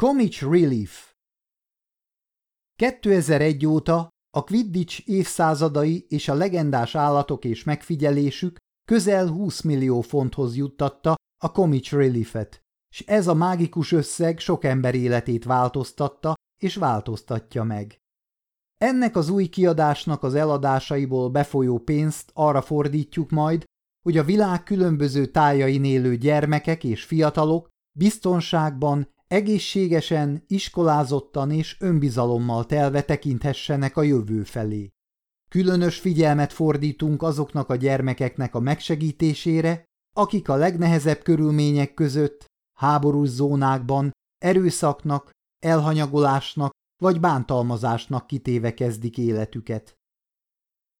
Comics Relief 2001 óta a Quidditch évszázadai és a legendás állatok és megfigyelésük közel 20 millió fonthoz juttatta a Comics Relief-et, és ez a mágikus összeg sok ember életét változtatta és változtatja meg. Ennek az új kiadásnak az eladásaiból befolyó pénzt arra fordítjuk majd, hogy a világ különböző tájain élő gyermekek és fiatalok biztonságban, egészségesen, iskolázottan és önbizalommal telve tekinthessenek a jövő felé. Különös figyelmet fordítunk azoknak a gyermekeknek a megsegítésére, akik a legnehezebb körülmények között, háborús zónákban, erőszaknak, elhanyagolásnak vagy bántalmazásnak kitéve kezdik életüket.